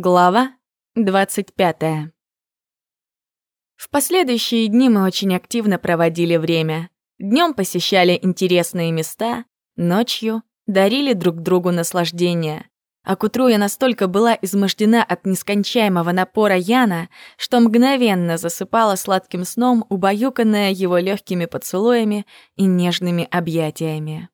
Глава 25. В последующие дни мы очень активно проводили время. Днем посещали интересные места, ночью дарили друг другу наслаждение. А к утру я настолько была измождена от нескончаемого напора Яна, что мгновенно засыпала сладким сном, убаюканная его легкими поцелуями и нежными объятиями.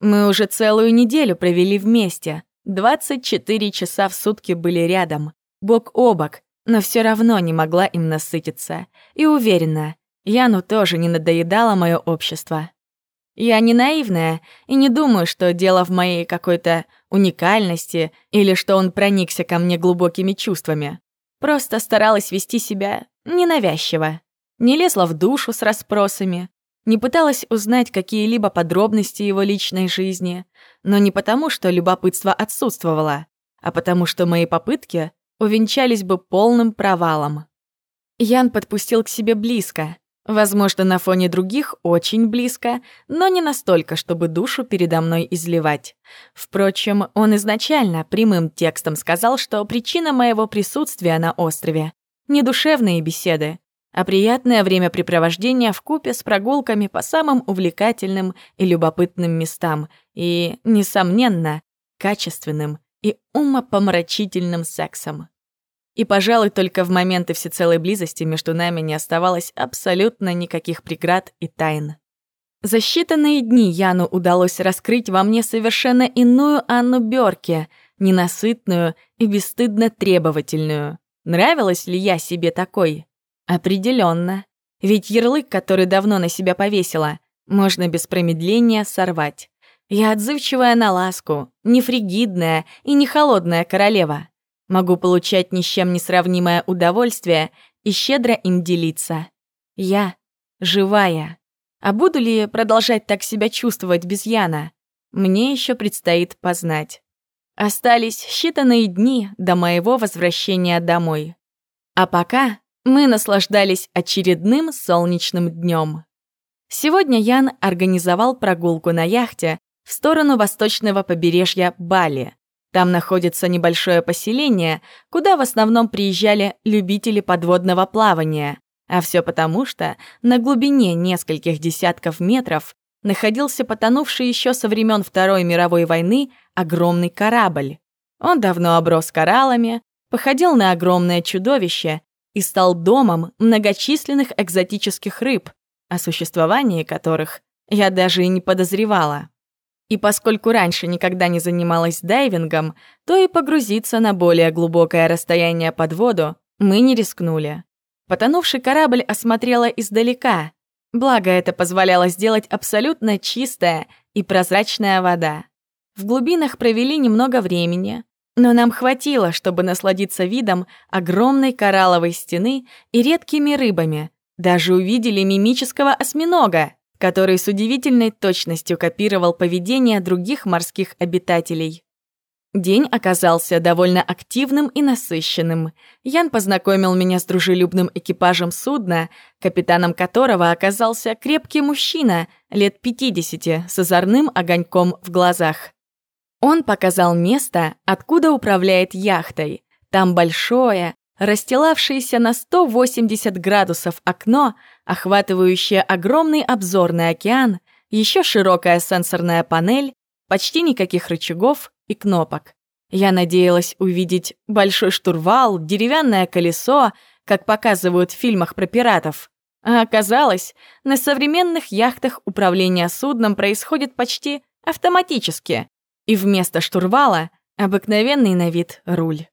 Мы уже целую неделю провели вместе, 24 часа в сутки были рядом, бок о бок, но все равно не могла им насытиться. И уверена, Яну тоже не надоедало мое общество. Я не наивная и не думаю, что дело в моей какой-то уникальности или что он проникся ко мне глубокими чувствами. Просто старалась вести себя ненавязчиво. Не лезла в душу с расспросами, не пыталась узнать какие-либо подробности его личной жизни, но не потому, что любопытство отсутствовало, а потому что мои попытки увенчались бы полным провалом. Ян подпустил к себе близко, возможно, на фоне других очень близко, но не настолько, чтобы душу передо мной изливать. Впрочем, он изначально прямым текстом сказал, что причина моего присутствия на острове — не душевные беседы, а приятное времяпрепровождение в купе с прогулками по самым увлекательным и любопытным местам и, несомненно, качественным и умопомрачительным сексом. И, пожалуй, только в моменты всецелой близости между нами не оставалось абсолютно никаких преград и тайн. За считанные дни Яну удалось раскрыть во мне совершенно иную Анну Бёрке, ненасытную и бесстыдно требовательную. Нравилась ли я себе такой? Определенно. Ведь ярлык, который давно на себя повесила, можно без промедления сорвать. Я отзывчивая на ласку, не фригидная и не холодная королева. Могу получать ни с чем не сравнимое удовольствие и щедро им делиться. Я живая. А буду ли продолжать так себя чувствовать без Яна? Мне еще предстоит познать. Остались считанные дни до моего возвращения домой. А пока мы наслаждались очередным солнечным днем. Сегодня Ян организовал прогулку на яхте в сторону восточного побережья Бали. Там находится небольшое поселение, куда в основном приезжали любители подводного плавания. А все потому, что на глубине нескольких десятков метров находился потонувший еще со времен Второй мировой войны огромный корабль. Он давно оброс кораллами, походил на огромное чудовище и стал домом многочисленных экзотических рыб, о существовании которых я даже и не подозревала. И поскольку раньше никогда не занималась дайвингом, то и погрузиться на более глубокое расстояние под воду мы не рискнули. Потонувший корабль осмотрела издалека, благо это позволяло сделать абсолютно чистая и прозрачная вода. В глубинах провели немного времени, но нам хватило, чтобы насладиться видом огромной коралловой стены и редкими рыбами. Даже увидели мимического осьминога, который с удивительной точностью копировал поведение других морских обитателей. День оказался довольно активным и насыщенным. Ян познакомил меня с дружелюбным экипажем судна, капитаном которого оказался крепкий мужчина лет 50 с озорным огоньком в глазах. Он показал место, откуда управляет яхтой. Там большое, расстилавшееся на 180 градусов окно, охватывающее огромный обзорный океан, еще широкая сенсорная панель, почти никаких рычагов и кнопок. Я надеялась увидеть большой штурвал, деревянное колесо, как показывают в фильмах про пиратов. А оказалось, на современных яхтах управление судном происходит почти автоматически и вместо штурвала обыкновенный на вид руль.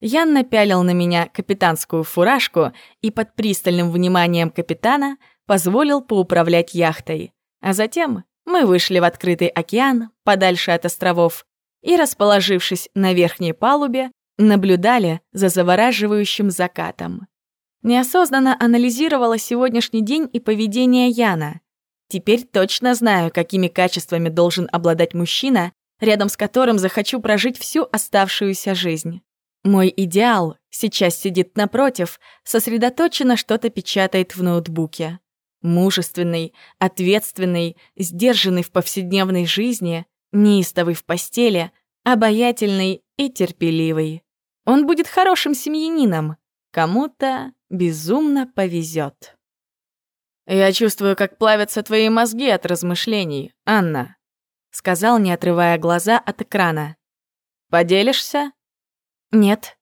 Ян напялил на меня капитанскую фуражку и под пристальным вниманием капитана позволил поуправлять яхтой. А затем мы вышли в открытый океан, подальше от островов, и, расположившись на верхней палубе, наблюдали за завораживающим закатом. Неосознанно анализировала сегодняшний день и поведение Яна. Теперь точно знаю, какими качествами должен обладать мужчина, рядом с которым захочу прожить всю оставшуюся жизнь. Мой идеал сейчас сидит напротив, сосредоточенно что-то печатает в ноутбуке. Мужественный, ответственный, сдержанный в повседневной жизни, неистовый в постели, обаятельный и терпеливый. Он будет хорошим семьянином. Кому-то безумно повезет. «Я чувствую, как плавятся твои мозги от размышлений, Анна», — сказал, не отрывая глаза от экрана. «Поделишься?» «Нет».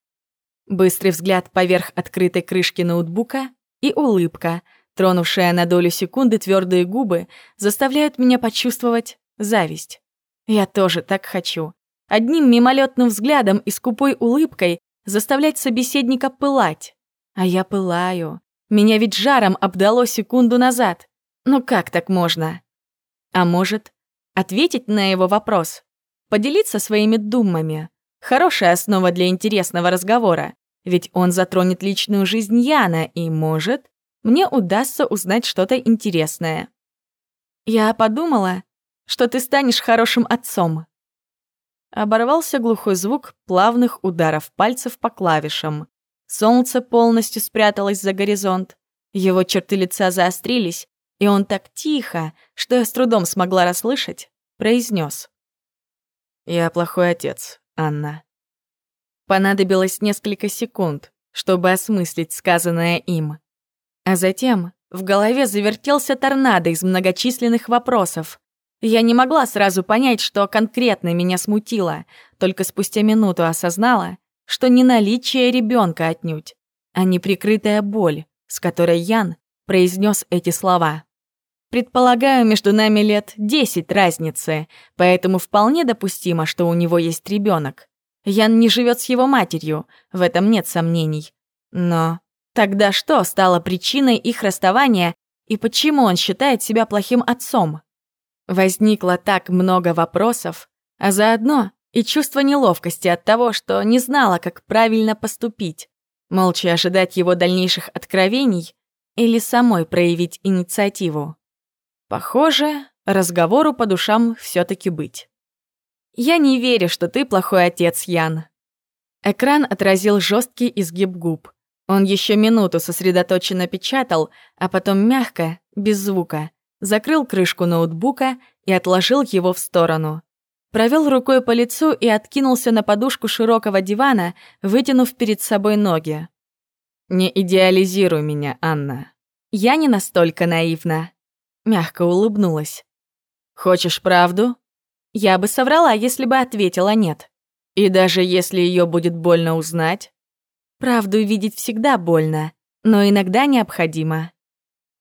Быстрый взгляд поверх открытой крышки ноутбука и улыбка, тронувшая на долю секунды твердые губы, заставляют меня почувствовать зависть. Я тоже так хочу. Одним мимолетным взглядом и скупой улыбкой заставлять собеседника пылать. А я пылаю. Меня ведь жаром обдало секунду назад. Ну как так можно? А может, ответить на его вопрос? Поделиться своими думами? Хорошая основа для интересного разговора, ведь он затронет личную жизнь Яна, и, может, мне удастся узнать что-то интересное. Я подумала, что ты станешь хорошим отцом. Оборвался глухой звук плавных ударов пальцев по клавишам. Солнце полностью спряталось за горизонт. Его черты лица заострились, и он так тихо, что я с трудом смогла расслышать, произнес: «Я плохой отец, Анна». Понадобилось несколько секунд, чтобы осмыслить сказанное им. А затем в голове завертелся торнадо из многочисленных вопросов. Я не могла сразу понять, что конкретно меня смутило, только спустя минуту осознала, что не наличие ребенка отнюдь, а неприкрытая боль, с которой Ян произнес эти слова. Предполагаю, между нами лет десять разницы, поэтому вполне допустимо, что у него есть ребенок. Ян не живет с его матерью, в этом нет сомнений. Но тогда что стало причиной их расставания и почему он считает себя плохим отцом? Возникло так много вопросов, а заодно и чувство неловкости от того, что не знала, как правильно поступить. Молча ожидать его дальнейших откровений или самой проявить инициативу. Похоже, разговору по душам все таки быть. «Я не верю, что ты плохой отец, Ян». Экран отразил жесткий изгиб губ. Он еще минуту сосредоточенно печатал, а потом мягко, без звука, закрыл крышку ноутбука и отложил его в сторону провел рукой по лицу и откинулся на подушку широкого дивана, вытянув перед собой ноги. «Не идеализируй меня, Анна. Я не настолько наивна». Мягко улыбнулась. «Хочешь правду?» Я бы соврала, если бы ответила «нет». И даже если ее будет больно узнать? Правду видеть всегда больно, но иногда необходимо.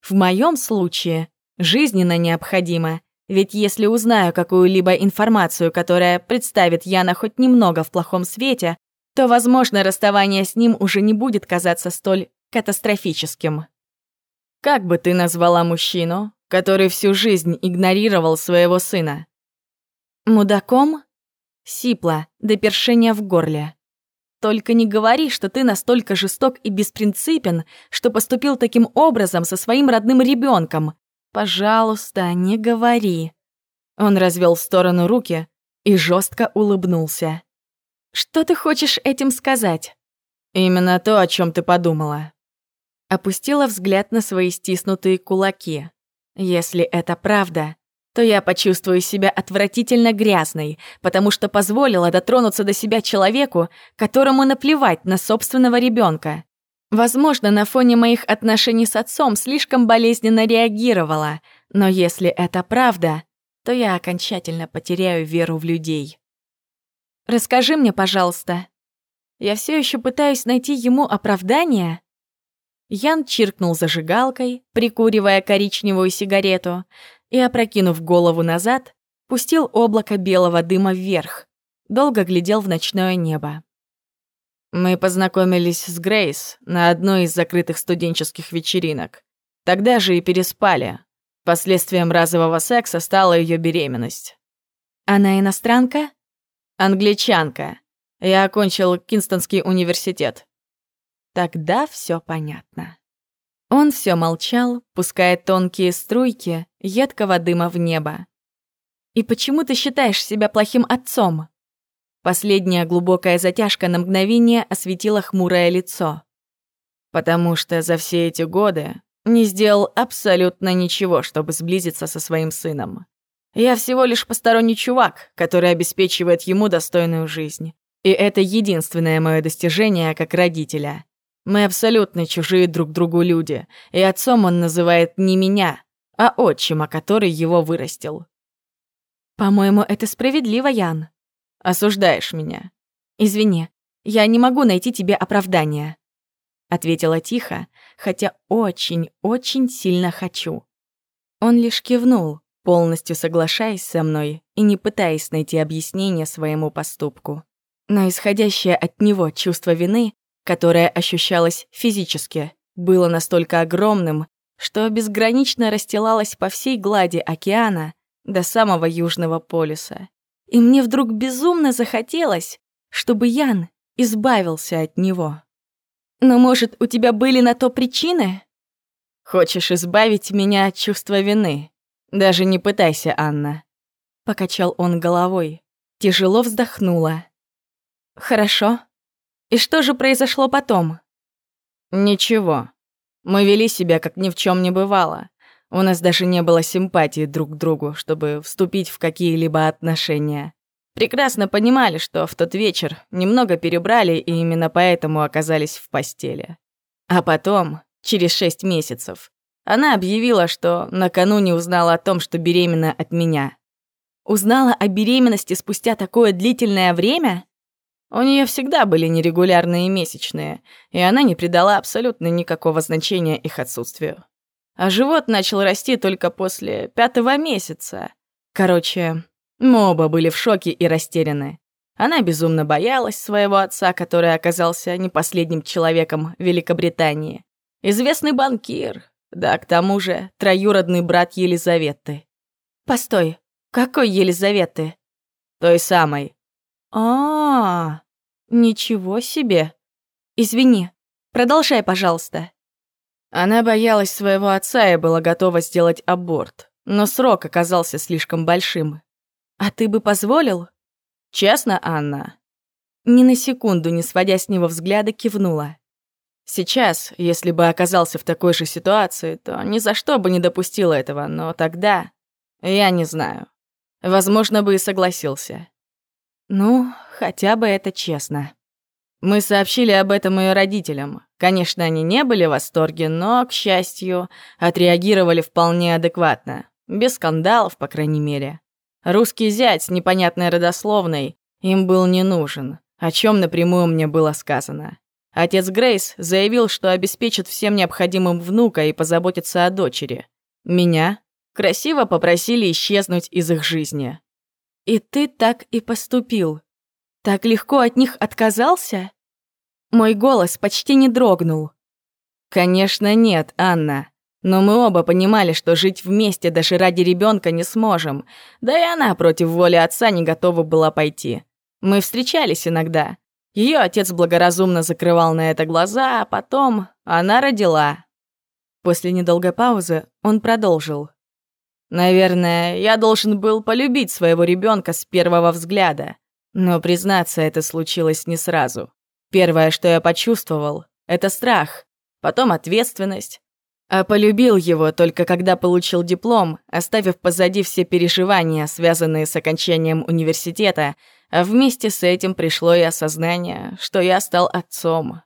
В моем случае жизненно необходимо, ведь если узнаю какую-либо информацию, которая представит Яна хоть немного в плохом свете, то, возможно, расставание с ним уже не будет казаться столь катастрофическим. Как бы ты назвала мужчину, который всю жизнь игнорировал своего сына? Мудаком? Сипла, до першения в горле. Только не говори, что ты настолько жесток и беспринципен, что поступил таким образом со своим родным ребенком. «Пожалуйста, не говори». Он развел в сторону руки и жестко улыбнулся. «Что ты хочешь этим сказать?» «Именно то, о чем ты подумала». Опустила взгляд на свои стиснутые кулаки. «Если это правда, то я почувствую себя отвратительно грязной, потому что позволила дотронуться до себя человеку, которому наплевать на собственного ребенка. Возможно, на фоне моих отношений с отцом слишком болезненно реагировала, но если это правда, то я окончательно потеряю веру в людей. Расскажи мне, пожалуйста. Я все еще пытаюсь найти ему оправдание. Ян чиркнул зажигалкой, прикуривая коричневую сигарету, и, опрокинув голову назад, пустил облако белого дыма вверх. Долго глядел в ночное небо. Мы познакомились с Грейс на одной из закрытых студенческих вечеринок. Тогда же и переспали. Последствием разового секса стала ее беременность. Она иностранка? Англичанка. Я окончил Кинстонский университет. Тогда все понятно. Он все молчал, пуская тонкие струйки едкого дыма в небо. «И почему ты считаешь себя плохим отцом?» Последняя глубокая затяжка на мгновение осветила хмурое лицо. Потому что за все эти годы не сделал абсолютно ничего, чтобы сблизиться со своим сыном. Я всего лишь посторонний чувак, который обеспечивает ему достойную жизнь. И это единственное мое достижение как родителя. Мы абсолютно чужие друг другу люди, и отцом он называет не меня, а отчима, который его вырастил. По-моему, это справедливо, Ян. Осуждаешь меня. Извини, я не могу найти тебе оправдания. Ответила тихо, хотя очень-очень сильно хочу. Он лишь кивнул, полностью соглашаясь со мной и не пытаясь найти объяснение своему поступку. Но исходящее от него чувство вины, которое ощущалось физически, было настолько огромным, что безгранично расстилалось по всей глади океана до самого Южного полюса. И мне вдруг безумно захотелось, чтобы Ян избавился от него. Но, может, у тебя были на то причины? Хочешь избавить меня от чувства вины? Даже не пытайся, Анна. Покачал он головой. Тяжело вздохнула. Хорошо. И что же произошло потом? Ничего. Мы вели себя, как ни в чем не бывало. У нас даже не было симпатии друг к другу, чтобы вступить в какие-либо отношения. Прекрасно понимали, что в тот вечер немного перебрали и именно поэтому оказались в постели. А потом, через шесть месяцев, она объявила, что накануне узнала о том, что беременна от меня. Узнала о беременности спустя такое длительное время? У нее всегда были нерегулярные месячные, и она не придала абсолютно никакого значения их отсутствию. А живот начал расти только после пятого месяца. Короче, мы оба были в шоке и растеряны. Она безумно боялась своего отца, который оказался не последним человеком Великобритании. Известный банкир, да к тому же троюродный брат Елизаветы. «Постой, какой Елизаветы?» «Той самой». А, -а, а ничего себе. Извини, продолжай, пожалуйста». Она боялась своего отца и была готова сделать аборт, но срок оказался слишком большим, «А ты бы позволил?» «Честно, Анна?» Ни на секунду, не сводя с него взгляда, кивнула. Сейчас, если бы оказался в такой же ситуации, то ни за что бы не допустила этого, но тогда... Я не знаю. Возможно, бы и согласился. Ну, хотя бы это честно. Мы сообщили об этом ее родителям. Конечно, они не были в восторге, но, к счастью, отреагировали вполне адекватно. Без скандалов, по крайней мере. Русский зять с непонятной родословной им был не нужен, о чем напрямую мне было сказано. Отец Грейс заявил, что обеспечит всем необходимым внука и позаботится о дочери. Меня красиво попросили исчезнуть из их жизни. «И ты так и поступил? Так легко от них отказался?» Мой голос почти не дрогнул. «Конечно нет, Анна. Но мы оба понимали, что жить вместе даже ради ребенка не сможем. Да и она против воли отца не готова была пойти. Мы встречались иногда. Ее отец благоразумно закрывал на это глаза, а потом она родила. После недолгой паузы он продолжил. Наверное, я должен был полюбить своего ребенка с первого взгляда. Но, признаться, это случилось не сразу. Первое, что я почувствовал, — это страх, потом ответственность, а полюбил его только когда получил диплом, оставив позади все переживания, связанные с окончанием университета, а вместе с этим пришло и осознание, что я стал отцом.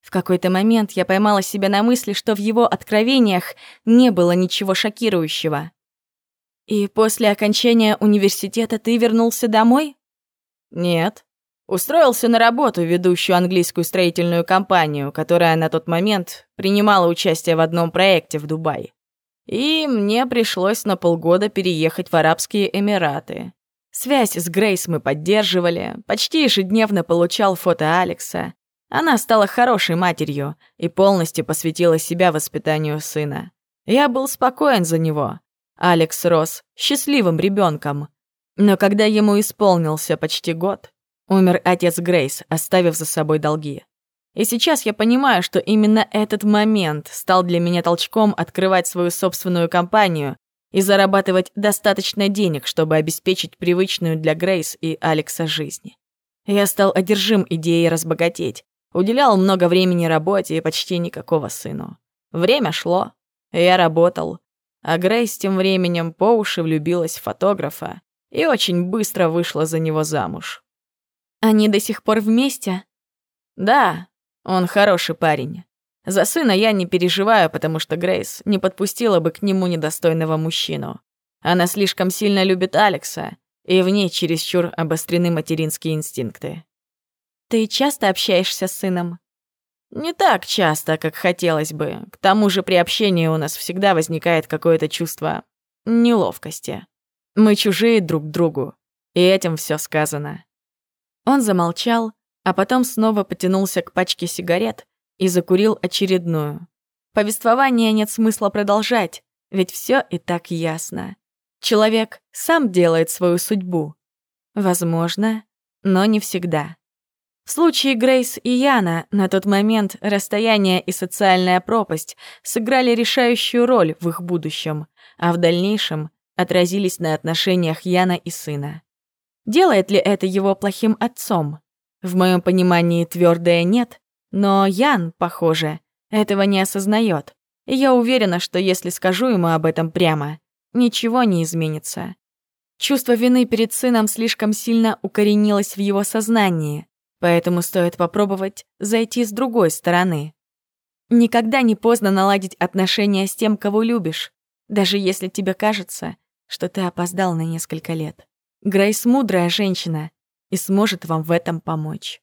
В какой-то момент я поймала себя на мысли, что в его откровениях не было ничего шокирующего. «И после окончания университета ты вернулся домой?» «Нет», Устроился на работу ведущую английскую строительную компанию, которая на тот момент принимала участие в одном проекте в Дубае. И мне пришлось на полгода переехать в Арабские Эмираты. Связь с Грейс мы поддерживали, почти ежедневно получал фото Алекса. Она стала хорошей матерью и полностью посвятила себя воспитанию сына. Я был спокоен за него. Алекс рос счастливым ребенком. Но когда ему исполнился почти год, Умер отец Грейс, оставив за собой долги. И сейчас я понимаю, что именно этот момент стал для меня толчком открывать свою собственную компанию и зарабатывать достаточно денег, чтобы обеспечить привычную для Грейс и Алекса жизнь. Я стал одержим идеей разбогатеть, уделял много времени работе и почти никакого сыну. Время шло, я работал, а Грейс тем временем по уши влюбилась в фотографа и очень быстро вышла за него замуж. Они до сих пор вместе? Да, он хороший парень. За сына я не переживаю, потому что Грейс не подпустила бы к нему недостойного мужчину. Она слишком сильно любит Алекса, и в ней чересчур обострены материнские инстинкты. Ты часто общаешься с сыном? Не так часто, как хотелось бы. К тому же при общении у нас всегда возникает какое-то чувство неловкости. Мы чужие друг другу, и этим все сказано. Он замолчал, а потом снова потянулся к пачке сигарет и закурил очередную. Повествование нет смысла продолжать, ведь все и так ясно. Человек сам делает свою судьбу. Возможно, но не всегда. В случае Грейс и Яна на тот момент расстояние и социальная пропасть сыграли решающую роль в их будущем, а в дальнейшем отразились на отношениях Яна и сына. Делает ли это его плохим отцом? В моем понимании твердое нет, но Ян, похоже, этого не осознает. И я уверена, что если скажу ему об этом прямо, ничего не изменится. Чувство вины перед сыном слишком сильно укоренилось в его сознании, Поэтому стоит попробовать зайти с другой стороны. Никогда не поздно наладить отношения с тем, кого любишь, даже если тебе кажется, что ты опоздал на несколько лет. Грейс мудрая женщина и сможет вам в этом помочь.